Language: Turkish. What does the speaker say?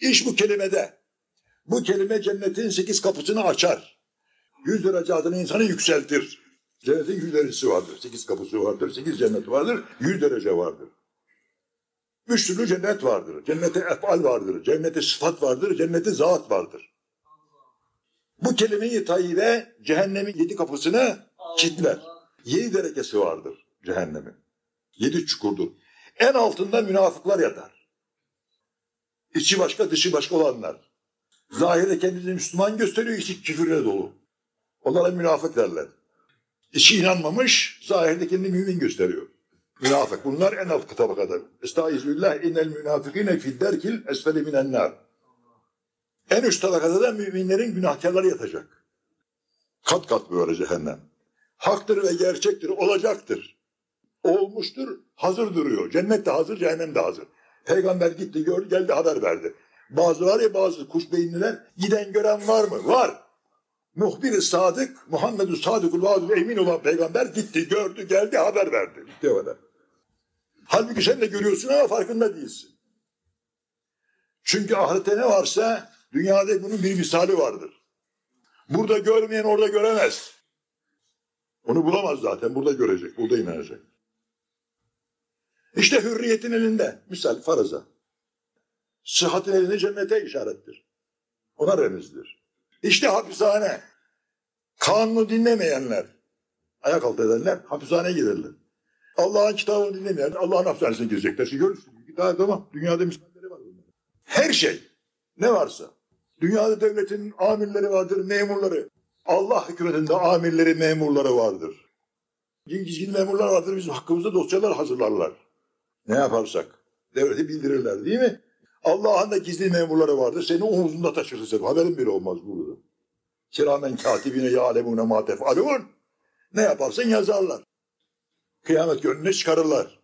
İş bu kelimede. Bu kelime cennetin sekiz kapısını açar. Yüz derecatını insanı yükseltir. Cennetin yüz derecesi vardır. Sekiz kapısı vardır. Sekiz cennet vardır. Yüz derece vardır. Üç türlü cennet vardır. Cennete efal vardır. Cennete sıfat vardır. Cennete zat vardır. Bu kelime-i tayyibe cehennemin yedi kapısını kilitler. Yedi derecesi vardır cehennemin. Yedi çukurdur. En altında münafıklar yatar. İçi başka dışı başka olanlar. Zahirde kendini Müslüman gösteriyor, içi küfürle dolu. Onlara münafık derler. İçi inanmamış, zahirde kendini mümin gösteriyor. Münafık. Bunlar en alt tabakada. Estağizüllah innel münafıkine fidderkil esfeli minennar. En üst tabakada da müminlerin günahkarları yatacak. Kat kat böyle cehennem. Haktır ve gerçektir, olacaktır. Olmuştur, hazır duruyor. Cennet de hazır, cehennem de hazır. Peygamber gitti, gördü, geldi haber verdi. Bazı var ya bazı kuş beyinliler, giden gören var mı? Var. Muhbir-i Sadık, Muhammed-i Sadıkul Emin olan peygamber gitti, gördü, geldi, haber verdi. Bitti. Halbuki sen de görüyorsun ama farkında değilsin. Çünkü ahirette ne varsa dünyada bunun bir misali vardır. Burada görmeyen orada göremez. Onu bulamaz zaten. Burada görecek, burada inanacak. İşte hürriyetin elinde. Misal faraza. Sıhhatin elinde cennete işarettir. Ona remizdir. İşte hapishane. Kanunu dinlemeyenler, ayak altı edenler hapishaneye giderler. Allah'ın kitabını dinlemeyenler Allah'ın hapishanesine girecekler. Şimdi görürsün. Daha tamam. Dünyada misalleri var bunların. Her şey. Ne varsa. Dünyada devletin amirleri vardır, memurları. Allah hükümetinde amirleri, memurları vardır. Gizgin memurlar vardır. Bizim hakkımızda dosyalar hazırlarlar. Ne yaparsak. Devleti bildirirler değil mi? Allah'ın da gizli memurları vardır. Seni omuzunda taşır sen. Haberin bile olmaz burada. Kiramen katibine yâlemûne mâ tef'alûn. Ne yaparsan yazarlar. Kıyamet gününe çıkarırlar.